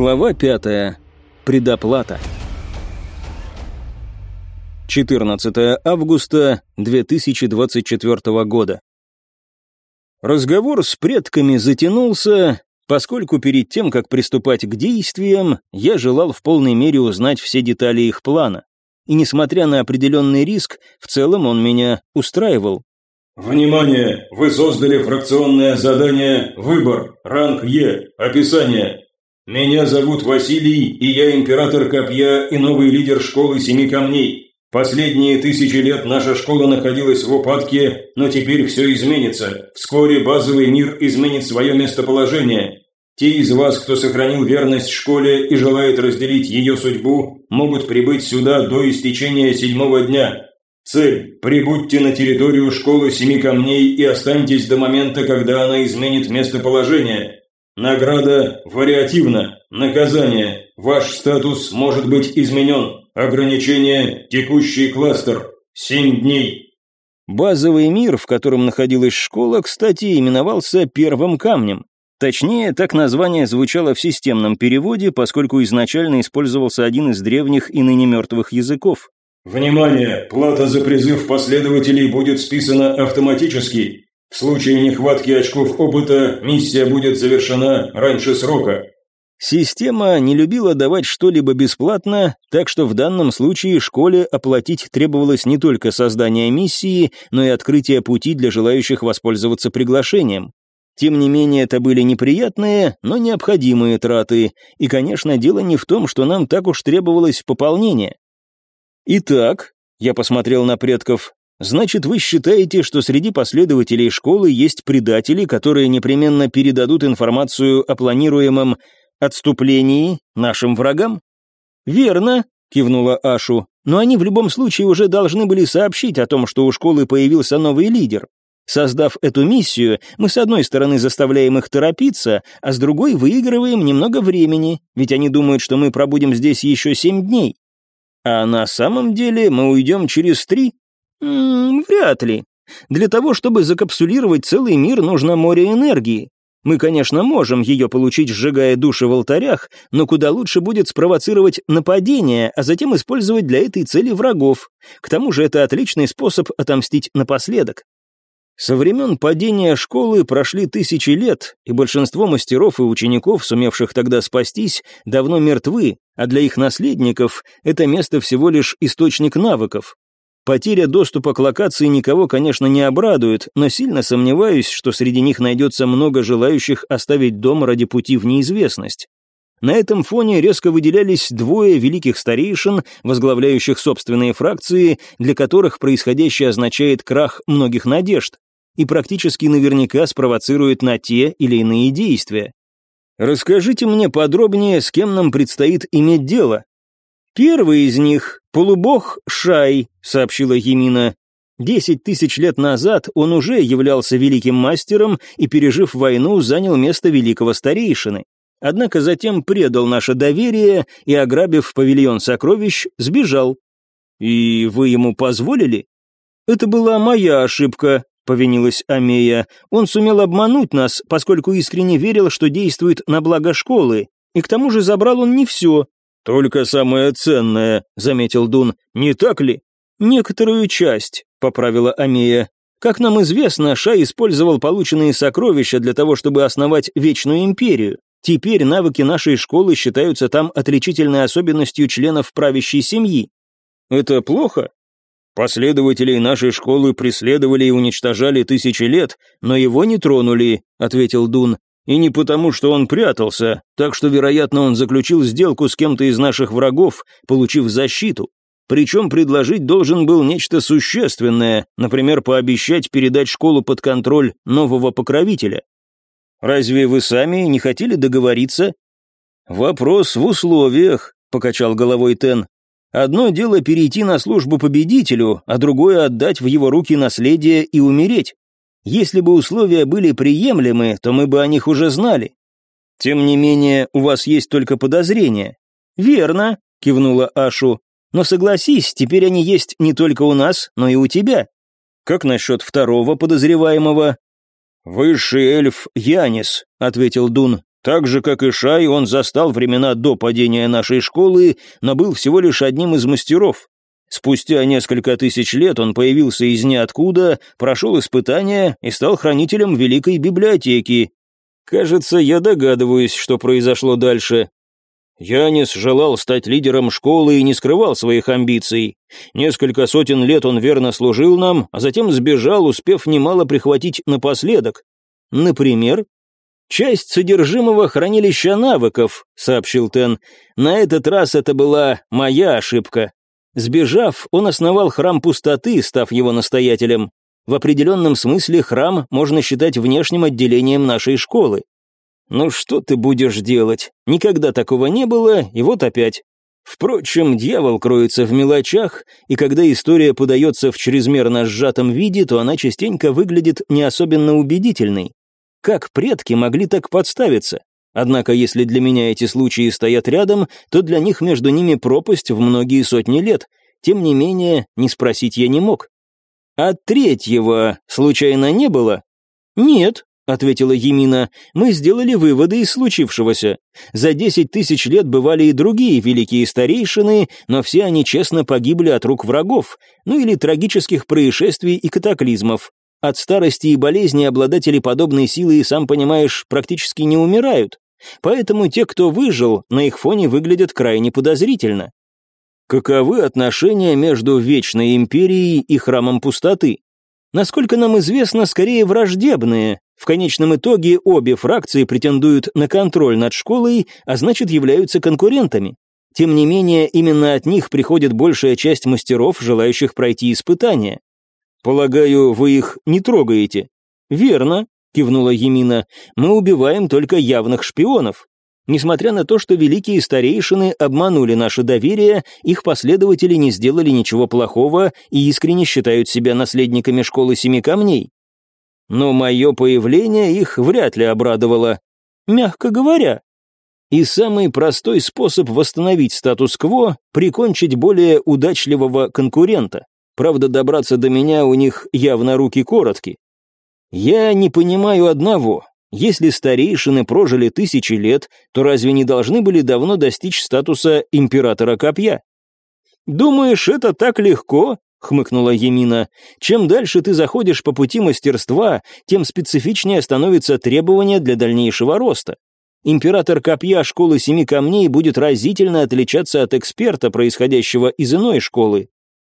Глава пятая. Предоплата. 14 августа 2024 года. Разговор с предками затянулся, поскольку перед тем, как приступать к действиям, я желал в полной мере узнать все детали их плана. И несмотря на определенный риск, в целом он меня устраивал. «Внимание! Вы создали фракционное задание «Выбор», ранг Е, описание. Меня зовут Василий, и я император Копья и новый лидер школы Семи Камней. Последние тысячи лет наша школа находилась в упадке, но теперь все изменится. Вскоре базовый мир изменит свое местоположение. Те из вас, кто сохранил верность школе и желает разделить ее судьбу, могут прибыть сюда до истечения седьмого дня. Цель – прибудьте на территорию школы Семи Камней и останьтесь до момента, когда она изменит местоположение. Награда вариативна. Наказание. Ваш статус может быть изменен. Ограничение. Текущий кластер. Семь дней. Базовый мир, в котором находилась школа, кстати, именовался Первым камнем. Точнее, так название звучало в системном переводе, поскольку изначально использовался один из древних и ныне мертвых языков. Внимание! Плата за призыв последователей будет списана автоматически. В случае нехватки очков опыта миссия будет завершена раньше срока. Система не любила давать что-либо бесплатно, так что в данном случае школе оплатить требовалось не только создание миссии, но и открытие пути для желающих воспользоваться приглашением. Тем не менее, это были неприятные, но необходимые траты, и, конечно, дело не в том, что нам так уж требовалось пополнение. Итак, я посмотрел на предков, Значит, вы считаете, что среди последователей школы есть предатели, которые непременно передадут информацию о планируемом отступлении нашим врагам? Верно, кивнула Ашу, но они в любом случае уже должны были сообщить о том, что у школы появился новый лидер. Создав эту миссию, мы с одной стороны заставляем их торопиться, а с другой выигрываем немного времени, ведь они думают, что мы пробудем здесь еще семь дней. А на самом деле мы уйдем через три, М -м, вряд ли. Для того, чтобы закапсулировать целый мир, нужно море энергии. Мы, конечно, можем ее получить, сжигая души в алтарях, но куда лучше будет спровоцировать нападение, а затем использовать для этой цели врагов. К тому же это отличный способ отомстить напоследок. Со времен падения школы прошли тысячи лет, и большинство мастеров и учеников, сумевших тогда спастись, давно мертвы, а для их наследников это место всего лишь источник навыков. Потеря доступа к локации никого, конечно, не обрадует, но сильно сомневаюсь, что среди них найдется много желающих оставить дом ради пути в неизвестность. На этом фоне резко выделялись двое великих старейшин, возглавляющих собственные фракции, для которых происходящее означает крах многих надежд и практически наверняка спровоцирует на те или иные действия. Расскажите мне подробнее, с кем нам предстоит иметь дело. Первый из них — полубог Шай, сообщила Емина. Десять тысяч лет назад он уже являлся великим мастером и, пережив войну, занял место великого старейшины. Однако затем предал наше доверие и, ограбив павильон сокровищ, сбежал. И вы ему позволили? Это была моя ошибка, повинилась Амея. Он сумел обмануть нас, поскольку искренне верил, что действует на благо школы. И к тому же забрал он не все, «Только самое ценное», — заметил Дун, — «не так ли?» «Некоторую часть», — поправила Амия. «Как нам известно, Ша использовал полученные сокровища для того, чтобы основать Вечную Империю. Теперь навыки нашей школы считаются там отличительной особенностью членов правящей семьи. Это плохо? Последователей нашей школы преследовали и уничтожали тысячи лет, но его не тронули, ответил Дун. И не потому, что он прятался, так что, вероятно, он заключил сделку с кем-то из наших врагов, получив защиту. Причем предложить должен был нечто существенное, например, пообещать передать школу под контроль нового покровителя. Разве вы сами не хотели договориться? Вопрос в условиях, покачал головой Тен. Одно дело перейти на службу победителю, а другое отдать в его руки наследие и умереть. Если бы условия были приемлемы, то мы бы о них уже знали. Тем не менее, у вас есть только подозрения. Верно, кивнула Ашу. Но согласись, теперь они есть не только у нас, но и у тебя. Как насчет второго подозреваемого? Высший эльф Янис, ответил Дун. Так же, как и Шай, он застал времена до падения нашей школы, но был всего лишь одним из мастеров. Спустя несколько тысяч лет он появился из ниоткуда, прошел испытания и стал хранителем Великой Библиотеки. Кажется, я догадываюсь, что произошло дальше. Янис желал стать лидером школы и не скрывал своих амбиций. Несколько сотен лет он верно служил нам, а затем сбежал, успев немало прихватить напоследок. Например, «Часть содержимого хранилища навыков», — сообщил Тен. «На этот раз это была моя ошибка. Сбежав, он основал храм пустоты, став его настоятелем. В определенном смысле храм можно считать внешним отделением нашей школы. Ну что ты будешь делать? Никогда такого не было, и вот опять. Впрочем, дьявол кроется в мелочах, и когда история подается в чрезмерно сжатом виде, то она частенько выглядит не особенно убедительной. Как предки могли так подставиться? Однако, если для меня эти случаи стоят рядом, то для них между ними пропасть в многие сотни лет. Тем не менее, не спросить я не мог. А третьего случайно не было? Нет, ответила Емина, мы сделали выводы из случившегося. За десять тысяч лет бывали и другие великие старейшины, но все они честно погибли от рук врагов, ну или трагических происшествий и катаклизмов. От старости и болезни обладатели подобной силы, сам понимаешь, практически не умирают. Поэтому те, кто выжил, на их фоне выглядят крайне подозрительно. Каковы отношения между Вечной Империей и Храмом Пустоты? Насколько нам известно, скорее враждебные. В конечном итоге обе фракции претендуют на контроль над школой, а значит являются конкурентами. Тем не менее, именно от них приходит большая часть мастеров, желающих пройти испытания. Полагаю, вы их не трогаете? Верно, кивнула Емина. Мы убиваем только явных шпионов. Несмотря на то, что великие старейшины обманули наше доверие, их последователи не сделали ничего плохого и искренне считают себя наследниками школы семи камней. Но мое появление их вряд ли обрадовало. Мягко говоря. И самый простой способ восстановить статус-кво — прикончить более удачливого конкурента. Правда, добраться до меня у них явно руки коротки. Я не понимаю одного. Если старейшины прожили тысячи лет, то разве не должны были давно достичь статуса императора копья? «Думаешь, это так легко?» — хмыкнула Емина. «Чем дальше ты заходишь по пути мастерства, тем специфичнее становится требование для дальнейшего роста. Император копья школы семи камней будет разительно отличаться от эксперта, происходящего из иной школы.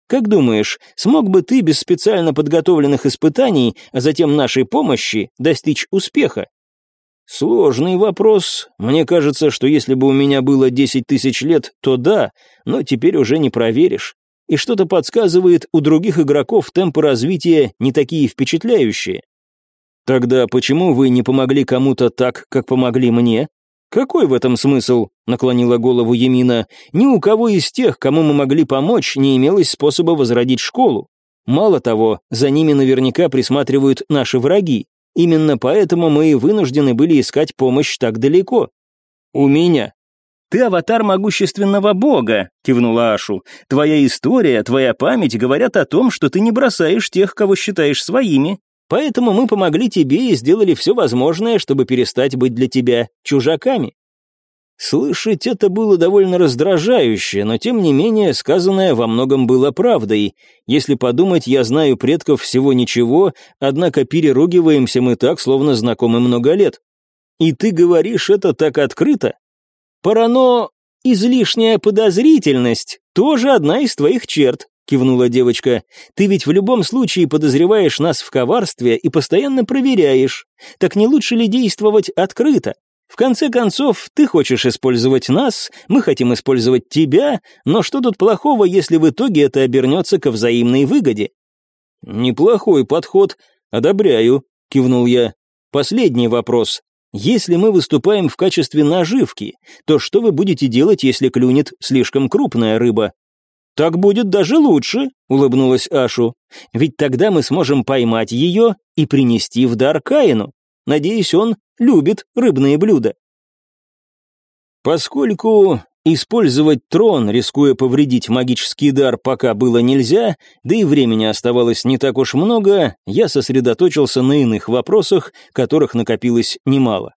Как думаешь, смог бы ты без специально подготовленных испытаний, а затем нашей помощи, достичь успеха? Сложный вопрос. Мне кажется, что если бы у меня было 10 тысяч лет, то да, но теперь уже не проверишь. И что-то подсказывает, у других игроков темпы развития не такие впечатляющие. Тогда почему вы не помогли кому-то так, как помогли мне? «Какой в этом смысл?» — наклонила голову Емина. «Ни у кого из тех, кому мы могли помочь, не имелось способа возродить школу. Мало того, за ними наверняка присматривают наши враги. Именно поэтому мы и вынуждены были искать помощь так далеко. У меня». «Ты аватар могущественного бога», — кивнула Ашу. «Твоя история, твоя память говорят о том, что ты не бросаешь тех, кого считаешь своими. Поэтому мы помогли тебе и сделали все возможное, чтобы перестать быть для тебя чужаками». Слышать это было довольно раздражающе, но тем не менее сказанное во многом было правдой. Если подумать, я знаю предков всего ничего, однако переругиваемся мы так, словно знакомы много лет. И ты говоришь это так открыто? Парано... излишняя подозрительность тоже одна из твоих черт. — кивнула девочка. «Ты ведь в любом случае подозреваешь нас в коварстве и постоянно проверяешь. Так не лучше ли действовать открыто? В конце концов, ты хочешь использовать нас, мы хотим использовать тебя, но что тут плохого, если в итоге это обернется ко взаимной выгоде?» «Неплохой подход, одобряю», — кивнул я. «Последний вопрос. Если мы выступаем в качестве наживки, то что вы будете делать, если клюнет слишком крупная рыба?» «Так будет даже лучше», — улыбнулась Ашу. «Ведь тогда мы сможем поймать ее и принести в дар Каину. Надеюсь, он любит рыбные блюда». Поскольку использовать трон, рискуя повредить магический дар, пока было нельзя, да и времени оставалось не так уж много, я сосредоточился на иных вопросах, которых накопилось немало.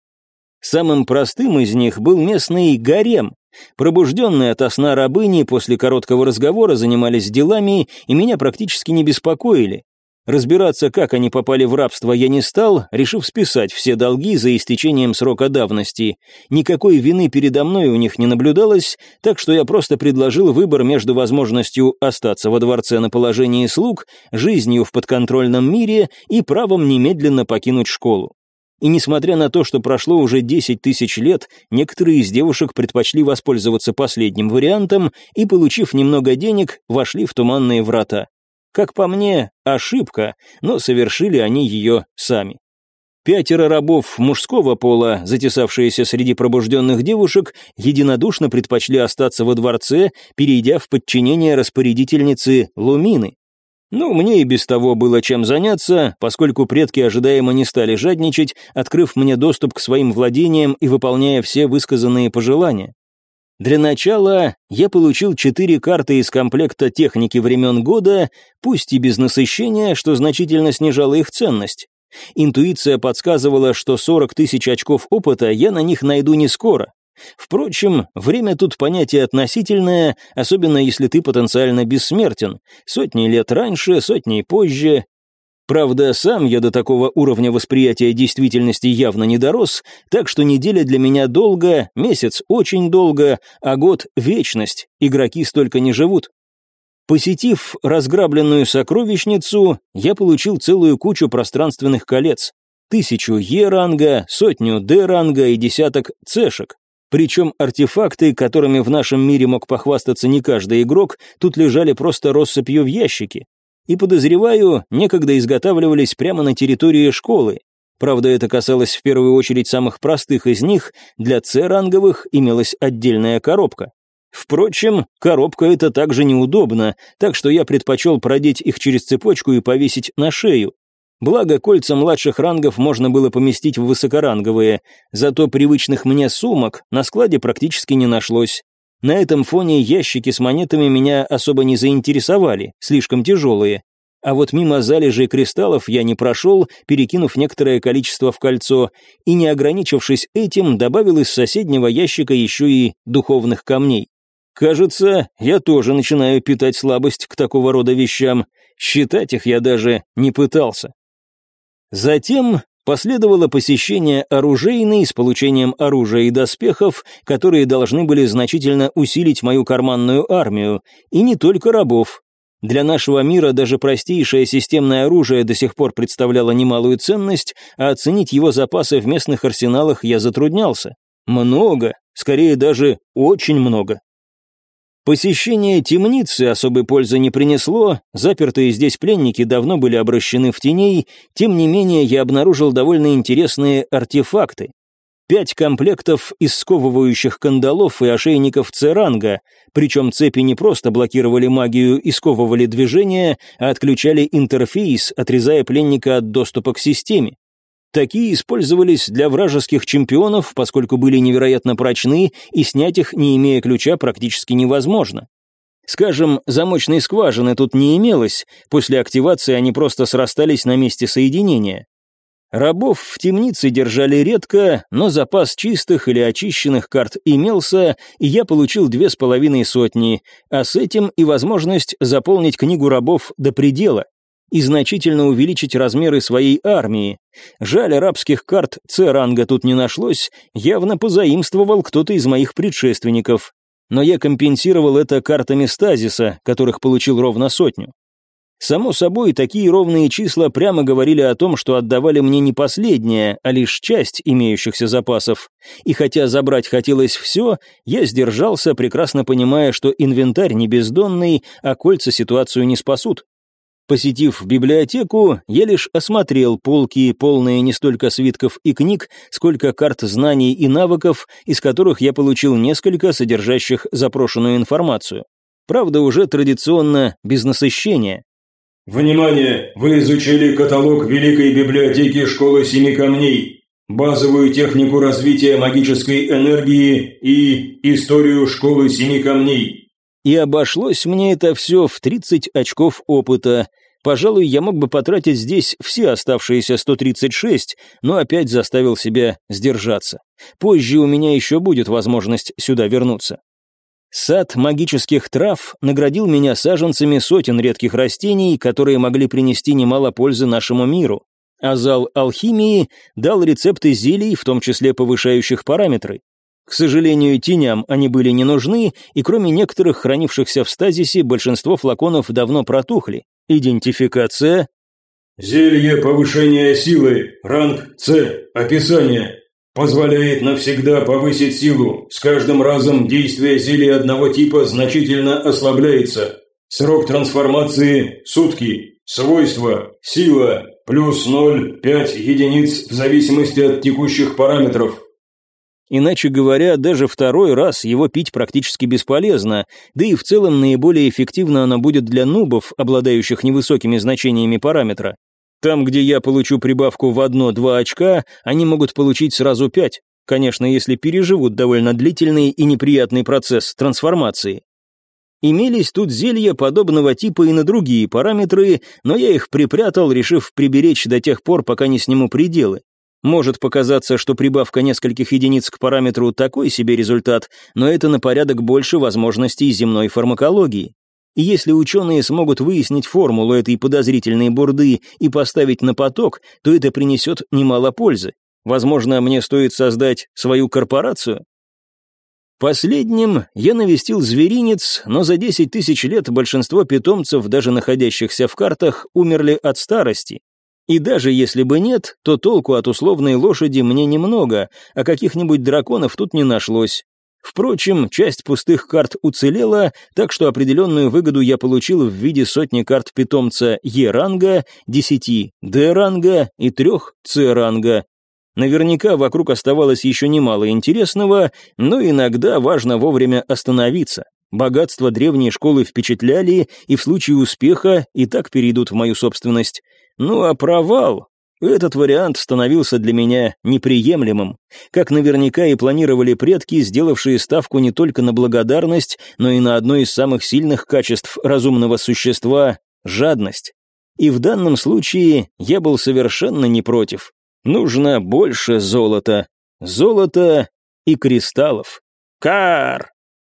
Самым простым из них был местный гарем. Пробужденные от сна рабыни после короткого разговора занимались делами и меня практически не беспокоили. Разбираться, как они попали в рабство, я не стал, решив списать все долги за истечением срока давности. Никакой вины передо мной у них не наблюдалось, так что я просто предложил выбор между возможностью остаться во дворце на положении слуг, жизнью в подконтрольном мире и правом немедленно покинуть школу. И несмотря на то, что прошло уже 10 тысяч лет, некоторые из девушек предпочли воспользоваться последним вариантом и, получив немного денег, вошли в туманные врата. Как по мне, ошибка, но совершили они ее сами. Пятеро рабов мужского пола, затесавшиеся среди пробужденных девушек, единодушно предпочли остаться во дворце, перейдя в подчинение распорядительницы Лумины. Ну, мне и без того было чем заняться, поскольку предки ожидаемо не стали жадничать, открыв мне доступ к своим владениям и выполняя все высказанные пожелания. Для начала я получил четыре карты из комплекта техники времен года, пусть и без насыщения, что значительно снижало их ценность. Интуиция подсказывала, что 40 тысяч очков опыта я на них найду не скоро. Впрочем, время тут понятие относительное, особенно если ты потенциально бессмертен. Сотни лет раньше, сотни позже, Правда, сам я до такого уровня восприятия действительности явно не дорос, так что неделя для меня долго, месяц очень долго, а год — вечность, игроки столько не живут. Посетив разграбленную сокровищницу, я получил целую кучу пространственных колец. Тысячу Е-ранга, сотню Д-ранга и десяток Цешек. Причем артефакты, которыми в нашем мире мог похвастаться не каждый игрок, тут лежали просто россыпью в ящике и, подозреваю, некогда изготавливались прямо на территории школы. Правда, это касалось в первую очередь самых простых из них, для С-ранговых имелась отдельная коробка. Впрочем, коробка это также неудобно, так что я предпочел продеть их через цепочку и повесить на шею. Благо, кольца младших рангов можно было поместить в высокоранговые, зато привычных мне сумок на складе практически не нашлось. На этом фоне ящики с монетами меня особо не заинтересовали, слишком тяжелые. А вот мимо залежей кристаллов я не прошел, перекинув некоторое количество в кольцо, и не ограничившись этим, добавил из соседнего ящика еще и духовных камней. Кажется, я тоже начинаю питать слабость к такого рода вещам, считать их я даже не пытался. Затем Последовало посещение оружейной с получением оружия и доспехов, которые должны были значительно усилить мою карманную армию, и не только рабов. Для нашего мира даже простейшее системное оружие до сих пор представляло немалую ценность, а оценить его запасы в местных арсеналах я затруднялся. Много, скорее даже очень много. Посещение темницы особой пользы не принесло, запертые здесь пленники давно были обращены в теней, тем не менее я обнаружил довольно интересные артефакты. Пять комплектов из сковывающих кандалов и ошейников Церанга, причем цепи не просто блокировали магию и сковывали движение, а отключали интерфейс, отрезая пленника от доступа к системе. Такие использовались для вражеских чемпионов, поскольку были невероятно прочны, и снять их, не имея ключа, практически невозможно. Скажем, замочной скважины тут не имелось, после активации они просто срастались на месте соединения. Рабов в темнице держали редко, но запас чистых или очищенных карт имелся, и я получил две с половиной сотни, а с этим и возможность заполнить книгу рабов до предела и значительно увеличить размеры своей армии. Жаль, арабских карт С-ранга тут не нашлось, явно позаимствовал кто-то из моих предшественников. Но я компенсировал это картами стазиса, которых получил ровно сотню. Само собой, такие ровные числа прямо говорили о том, что отдавали мне не последнее, а лишь часть имеющихся запасов. И хотя забрать хотелось все, я сдержался, прекрасно понимая, что инвентарь не бездонный, а кольца ситуацию не спасут. Посетив библиотеку, я лишь осмотрел полки, полные не столько свитков и книг, сколько карт знаний и навыков, из которых я получил несколько содержащих запрошенную информацию. Правда, уже традиционно без насыщения. Внимание! Вы изучили каталог Великой библиотеки Школы Семи Камней, базовую технику развития магической энергии и историю Школы Семи Камней и обошлось мне это все в 30 очков опыта. Пожалуй, я мог бы потратить здесь все оставшиеся 136, но опять заставил себя сдержаться. Позже у меня еще будет возможность сюда вернуться. Сад магических трав наградил меня саженцами сотен редких растений, которые могли принести немало пользы нашему миру. А зал алхимии дал рецепты зелий, в том числе повышающих параметры. К сожалению, теням они были не нужны, и кроме некоторых хранившихся в стазисе, большинство флаконов давно протухли. Идентификация. Зелье повышения силы, ранг С, описание. Позволяет навсегда повысить силу. С каждым разом действие зелья одного типа значительно ослабляется. Срок трансформации – сутки. Свойства – сила, плюс 0, 5 единиц в зависимости от текущих параметров. Иначе говоря, даже второй раз его пить практически бесполезно, да и в целом наиболее эффективно оно будет для нубов, обладающих невысокими значениями параметра. Там, где я получу прибавку в одно-два очка, они могут получить сразу пять. Конечно, если переживут довольно длительный и неприятный процесс трансформации. Имелись тут зелья подобного типа и на другие параметры, но я их припрятал, решив приберечь до тех пор, пока не сниму пределы. Может показаться, что прибавка нескольких единиц к параметру такой себе результат, но это на порядок больше возможностей земной фармакологии. И если ученые смогут выяснить формулу этой подозрительной бурды и поставить на поток, то это принесет немало пользы. Возможно, мне стоит создать свою корпорацию? Последним я навестил зверинец, но за 10 тысяч лет большинство питомцев, даже находящихся в картах, умерли от старости. И даже если бы нет, то толку от условной лошади мне немного, а каких-нибудь драконов тут не нашлось. Впрочем, часть пустых карт уцелела, так что определенную выгоду я получил в виде сотни карт питомца Е-ранга, 10 Д-ранга и трех С-ранга. Наверняка вокруг оставалось еще немало интересного, но иногда важно вовремя остановиться. Богатства древней школы впечатляли, и в случае успеха и так перейдут в мою собственность. Ну а провал этот вариант становился для меня неприемлемым, как наверняка и планировали предки, сделавшие ставку не только на благодарность, но и на одно из самых сильных качеств разумного существа — жадность. И в данном случае я был совершенно не против. Нужно больше золота. Золота и кристаллов. Кар!